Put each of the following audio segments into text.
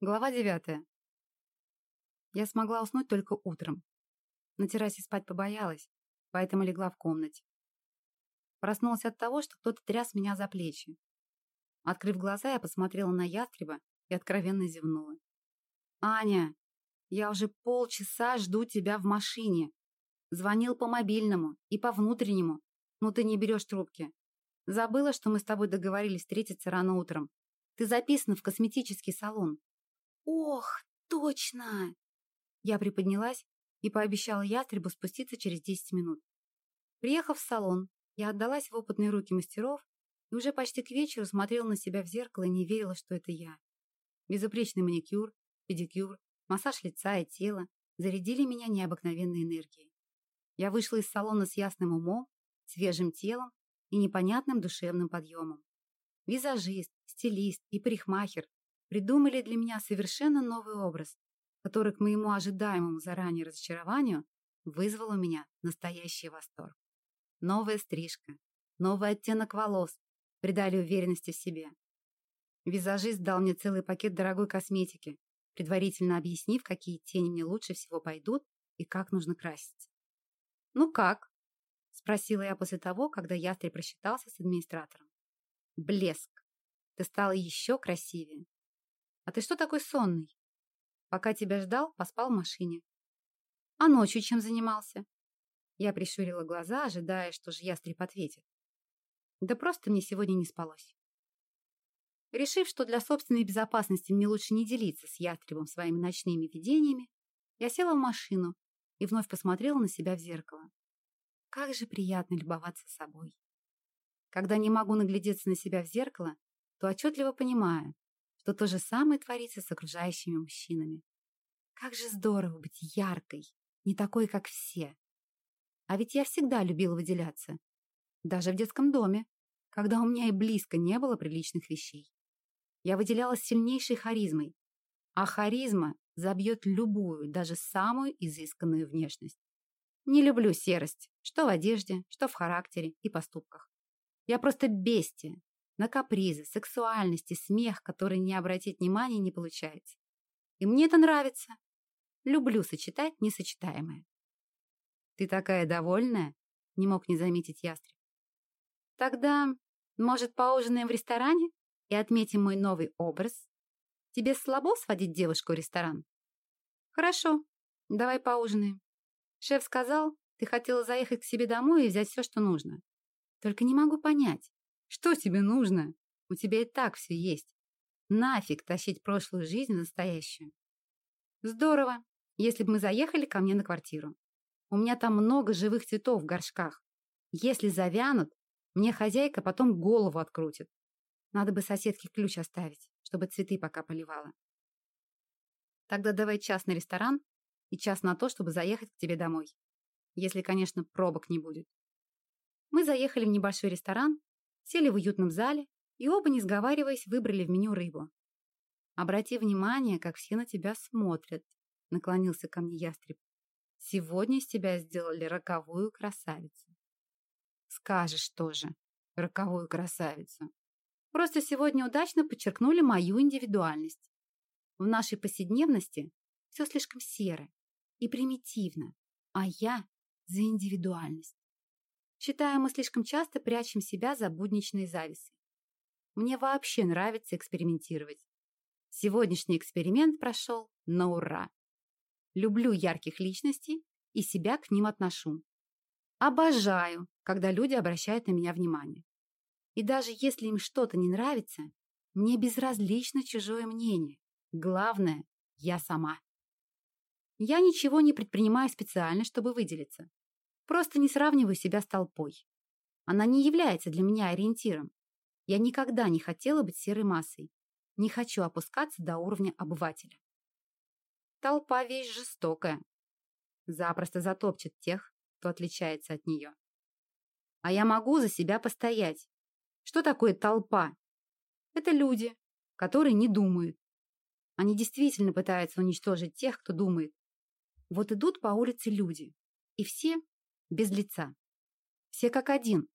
Глава девятая. Я смогла уснуть только утром. На террасе спать побоялась, поэтому легла в комнате. Проснулась от того, что кто-то тряс меня за плечи. Открыв глаза, я посмотрела на ястреба и откровенно зевнула. «Аня, я уже полчаса жду тебя в машине. Звонил по мобильному и по внутреннему, но ты не берешь трубки. Забыла, что мы с тобой договорились встретиться рано утром. Ты записана в косметический салон. «Ох, точно!» Я приподнялась и пообещала ястребу спуститься через 10 минут. Приехав в салон, я отдалась в опытные руки мастеров и уже почти к вечеру смотрела на себя в зеркало и не верила, что это я. Безупречный маникюр, педикюр, массаж лица и тела зарядили меня необыкновенной энергией. Я вышла из салона с ясным умом, свежим телом и непонятным душевным подъемом. Визажист, стилист и парикмахер придумали для меня совершенно новый образ, который к моему ожидаемому заранее разочарованию вызвал у меня настоящий восторг. Новая стрижка, новый оттенок волос придали уверенности в себе. Визажист дал мне целый пакет дорогой косметики, предварительно объяснив, какие тени мне лучше всего пойдут и как нужно краситься. «Ну как?» – спросила я после того, когда ястреб просчитался с администратором. «Блеск! Ты стала еще красивее!» А ты что такой сонный? Пока тебя ждал, поспал в машине. А ночью чем занимался? Я прищурила глаза, ожидая, что же ястреб ответит. Да просто мне сегодня не спалось. Решив, что для собственной безопасности мне лучше не делиться с ястребом своими ночными видениями, я села в машину и вновь посмотрела на себя в зеркало. Как же приятно любоваться собой. Когда не могу наглядеться на себя в зеркало, то отчетливо понимаю, что то же самое творится с окружающими мужчинами. Как же здорово быть яркой, не такой, как все. А ведь я всегда любила выделяться. Даже в детском доме, когда у меня и близко не было приличных вещей. Я выделялась сильнейшей харизмой. А харизма забьет любую, даже самую изысканную внешность. Не люблю серость, что в одежде, что в характере и поступках. Я просто бестия, на капризы, сексуальность и смех, который не обратить внимания не получается. И мне это нравится. Люблю сочетать несочетаемое. Ты такая довольная? Не мог не заметить ястреб. Тогда, может, поужинаем в ресторане и отметим мой новый образ? Тебе слабо сводить девушку в ресторан? Хорошо, давай поужинаем. Шеф сказал, ты хотела заехать к себе домой и взять все, что нужно. Только не могу понять, что тебе нужно? У тебя и так все есть. Нафиг тащить прошлую жизнь в настоящую. Здорово, если бы мы заехали ко мне на квартиру. У меня там много живых цветов в горшках. Если завянут, мне хозяйка потом голову открутит. Надо бы соседке ключ оставить, чтобы цветы пока поливала. Тогда давай час на ресторан и час на то, чтобы заехать к тебе домой. Если, конечно, пробок не будет. Мы заехали в небольшой ресторан, сели в уютном зале и оба, не сговариваясь, выбрали в меню рыбу. «Обрати внимание, как все на тебя смотрят», — наклонился ко мне ястреб. «Сегодня из тебя сделали роковую красавицу». «Скажешь тоже, роковую красавицу. Просто сегодня удачно подчеркнули мою индивидуальность. В нашей повседневности все слишком серо и примитивно, а я за индивидуальность. Считаю, мы слишком часто прячем себя за будничные зависы. Мне вообще нравится экспериментировать. Сегодняшний эксперимент прошел на ура. Люблю ярких личностей и себя к ним отношу. Обожаю, когда люди обращают на меня внимание. И даже если им что-то не нравится, мне безразлично чужое мнение. Главное, я сама. Я ничего не предпринимаю специально, чтобы выделиться. Просто не сравниваю себя с толпой. Она не является для меня ориентиром. Я никогда не хотела быть серой массой. Не хочу опускаться до уровня обывателя. Толпа вещь жестокая. Запросто затопчет тех, кто отличается от нее. А я могу за себя постоять. Что такое толпа? Это люди, которые не думают. Они действительно пытаются уничтожить тех, кто думает. Вот идут по улице люди, и все без лица. Все как один.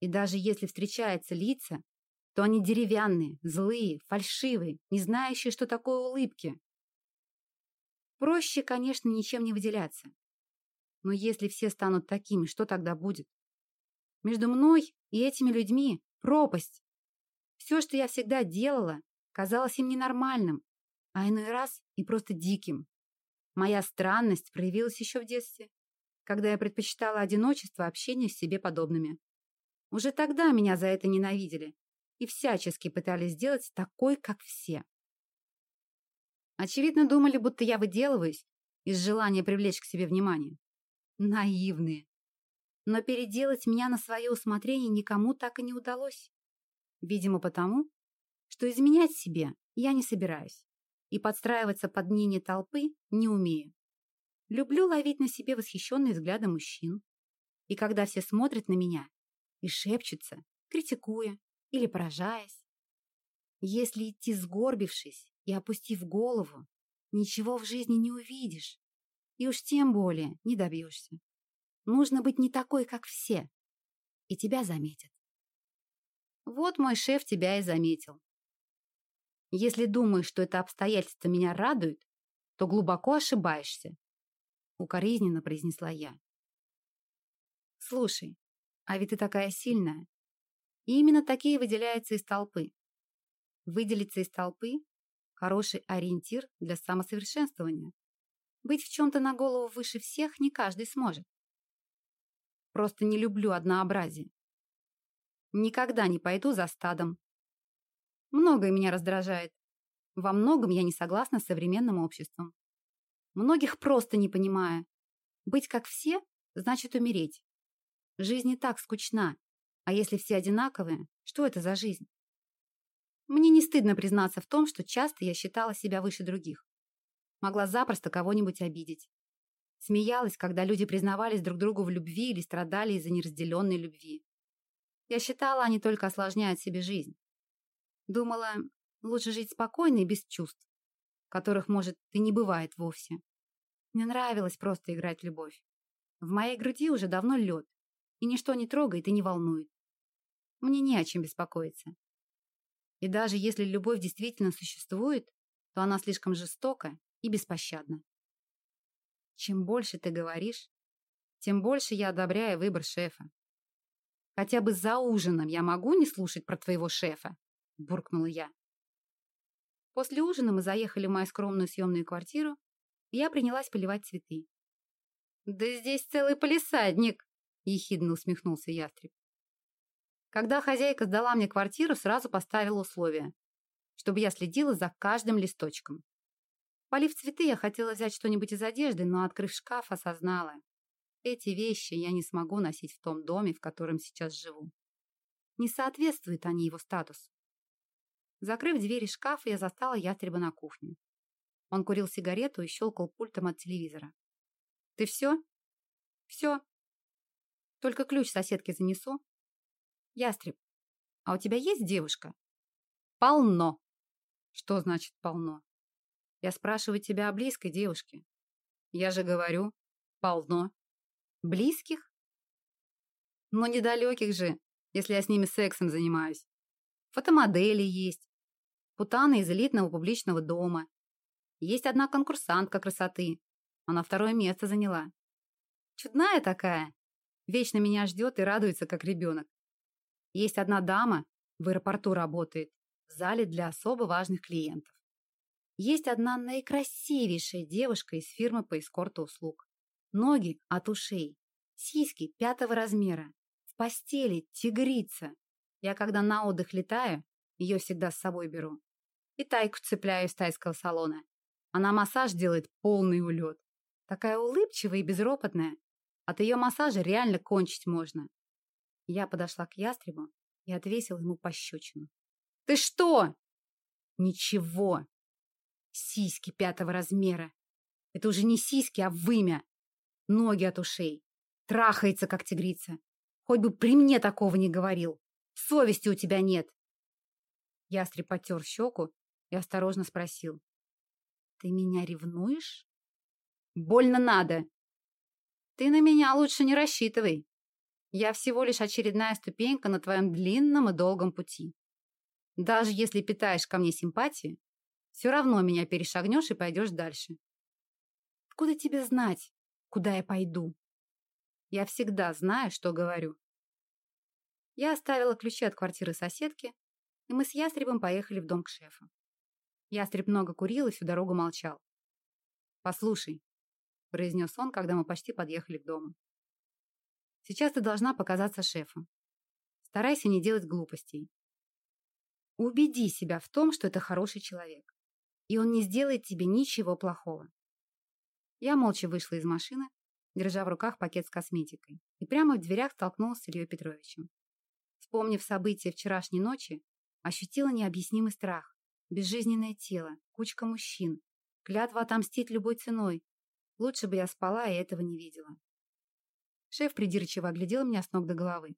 И даже если встречаются лица, то они деревянные, злые, фальшивые, не знающие, что такое улыбки. Проще, конечно, ничем не выделяться. Но если все станут такими, что тогда будет? Между мной и этими людьми пропасть. Все, что я всегда делала, казалось им ненормальным, а иной раз и просто диким. Моя странность проявилась еще в детстве, когда я предпочитала одиночество общению с себе подобными. Уже тогда меня за это ненавидели и всячески пытались сделать такой, как все. Очевидно, думали, будто я выделываюсь из желания привлечь к себе внимание. Наивные. Но переделать меня на свое усмотрение никому так и не удалось. Видимо, потому, что изменять себе я не собираюсь и подстраиваться под мнение толпы не умею. Люблю ловить на себе восхищенные взгляды мужчин. И когда все смотрят на меня и шепчутся, критикуя или поражаясь, если идти сгорбившись и опустив голову, ничего в жизни не увидишь. И уж тем более не добьешься. Нужно быть не такой, как все. И тебя заметят. Вот мой шеф тебя и заметил. Если думаешь, что это обстоятельство меня радует, то глубоко ошибаешься. Укоризненно произнесла я. Слушай, а ведь ты такая сильная. И именно такие выделяются из толпы. Выделиться из толпы – хороший ориентир для самосовершенствования. Быть в чем-то на голову выше всех не каждый сможет. Просто не люблю однообразие. Никогда не пойду за стадом. Многое меня раздражает. Во многом я не согласна с современным обществом. Многих просто не понимаю. Быть как все – значит умереть. Жизнь не так скучна. А если все одинаковые, что это за жизнь? Мне не стыдно признаться в том, что часто я считала себя выше других. Могла запросто кого-нибудь обидеть. Смеялась, когда люди признавались друг другу в любви или страдали из-за неразделенной любви. Я считала, они только осложняют себе жизнь. Думала, лучше жить спокойно и без чувств, которых, может, и не бывает вовсе. Мне нравилось просто играть в любовь. В моей груди уже давно лед, и ничто не трогает и не волнует. Мне не о чем беспокоиться. И даже если любовь действительно существует, то она слишком жестока и беспощадна. Чем больше ты говоришь, тем больше я одобряю выбор шефа. Хотя бы за ужином я могу не слушать про твоего шефа, буркнула я. После ужина мы заехали в мою скромную съемную квартиру, и я принялась поливать цветы. «Да здесь целый полисадник!» – ехидно усмехнулся ястреб. Когда хозяйка сдала мне квартиру, сразу поставила условие, чтобы я следила за каждым листочком. Полив цветы, я хотела взять что-нибудь из одежды, но, открыв шкаф, осознала. Эти вещи я не смогу носить в том доме, в котором сейчас живу. Не соответствуют они его статусу. Закрыв двери шкафа, я застала ястреба на кухне. Он курил сигарету и щелкал пультом от телевизора. «Ты все?» «Все. Только ключ соседке занесу, Ястреб, а у тебя есть девушка? Полно. Что значит полно? Я спрашиваю тебя о близкой девушке. Я же говорю, полно. Близких? Но недалеких же, если я с ними сексом занимаюсь. Фотомодели есть. Путана из элитного публичного дома. Есть одна конкурсантка красоты. Она второе место заняла. Чудная такая. Вечно меня ждет и радуется, как ребенок. Есть одна дама, в аэропорту работает, в зале для особо важных клиентов. Есть одна наикрасивейшая девушка из фирмы по эскорту услуг. Ноги от ушей, сиськи пятого размера, в постели тигрица. Я когда на отдых летаю, ее всегда с собой беру. И тайку цепляю из тайского салона. Она массаж делает полный улет. Такая улыбчивая и безропотная. От ее массажа реально кончить можно. Я подошла к ястребу и отвесила ему пощечину. «Ты что?» «Ничего. Сиськи пятого размера. Это уже не сиськи, а вымя. Ноги от ушей. Трахается, как тигрица. Хоть бы при мне такого не говорил. Совести у тебя нет». Ястреб потер щеку и осторожно спросил. «Ты меня ревнуешь?» «Больно надо!» «Ты на меня лучше не рассчитывай. Я всего лишь очередная ступенька на твоем длинном и долгом пути. Даже если питаешь ко мне симпатии, все равно меня перешагнешь и пойдешь дальше. Откуда тебе знать, куда я пойду? Я всегда знаю, что говорю. Я оставила ключи от квартиры соседки, и мы с Ястребом поехали в дом к шефу. Ястреб много курил и всю дорогу молчал. «Послушай», — произнес он, когда мы почти подъехали к дому. «Сейчас ты должна показаться шефу. Старайся не делать глупостей. Убеди себя в том, что это хороший человек, и он не сделает тебе ничего плохого». Я молча вышла из машины, держа в руках пакет с косметикой, и прямо в дверях столкнулась с Ильей Петровичем. Вспомнив события вчерашней ночи, ощутила необъяснимый страх. Безжизненное тело, кучка мужчин, клятва отомстить любой ценой. Лучше бы я спала и этого не видела. Шеф придирчиво оглядел меня с ног до головы.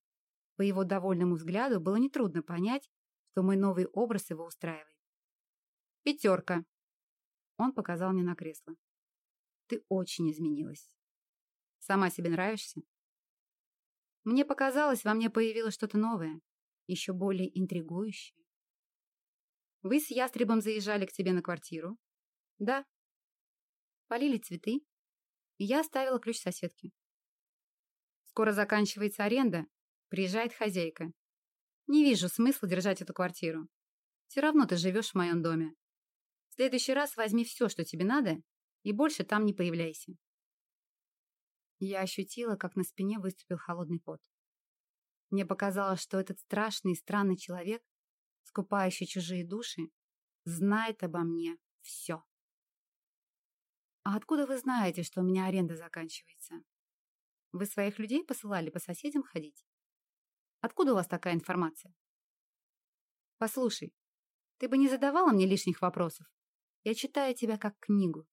По его довольному взгляду было нетрудно понять, что мой новый образ его устраивает. «Пятерка!» Он показал мне на кресло. «Ты очень изменилась. Сама себе нравишься?» Мне показалось, во мне появилось что-то новое, еще более интригующее. Вы с ястребом заезжали к тебе на квартиру? Да. Полили цветы. Я оставила ключ соседке. Скоро заканчивается аренда, приезжает хозяйка. Не вижу смысла держать эту квартиру. Все равно ты живешь в моем доме. В следующий раз возьми все, что тебе надо, и больше там не появляйся. Я ощутила, как на спине выступил холодный пот. Мне показалось, что этот страшный и странный человек, скупающий чужие души, знает обо мне все. «А откуда вы знаете, что у меня аренда заканчивается? Вы своих людей посылали по соседям ходить? Откуда у вас такая информация?» «Послушай, ты бы не задавала мне лишних вопросов. Я читаю тебя как книгу.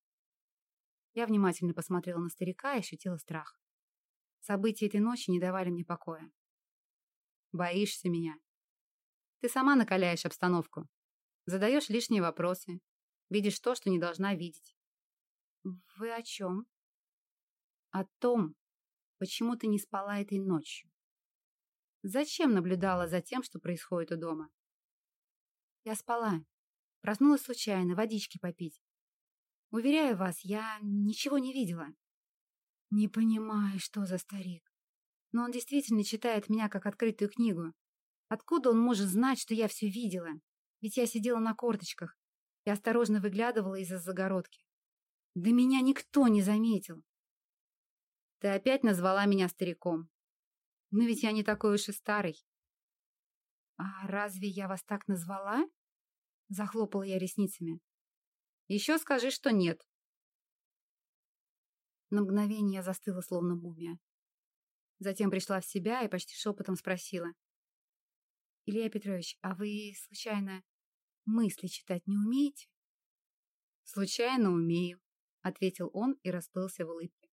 Я внимательно посмотрела на старика и ощутила страх. События этой ночи не давали мне покоя. Боишься меня. Ты сама накаляешь обстановку. Задаешь лишние вопросы. Видишь то, что не должна видеть. Вы о чем? О том, почему ты не спала этой ночью. Зачем наблюдала за тем, что происходит у дома? Я спала. Проснулась случайно, водички попить. Уверяю вас, я ничего не видела. Не понимаю, что за старик. Но он действительно читает меня как открытую книгу. Откуда он может знать, что я все видела? Ведь я сидела на корточках и осторожно выглядывала из-за загородки. Да меня никто не заметил. Ты опять назвала меня стариком. Но ведь я не такой уж и старый. А разве я вас так назвала? Захлопала я ресницами. Еще скажи, что нет. На мгновение я застыла, словно мумия. Затем пришла в себя и почти шепотом спросила. «Илья Петрович, а вы, случайно, мысли читать не умеете?» «Случайно умею», — ответил он и расплылся в улыбке.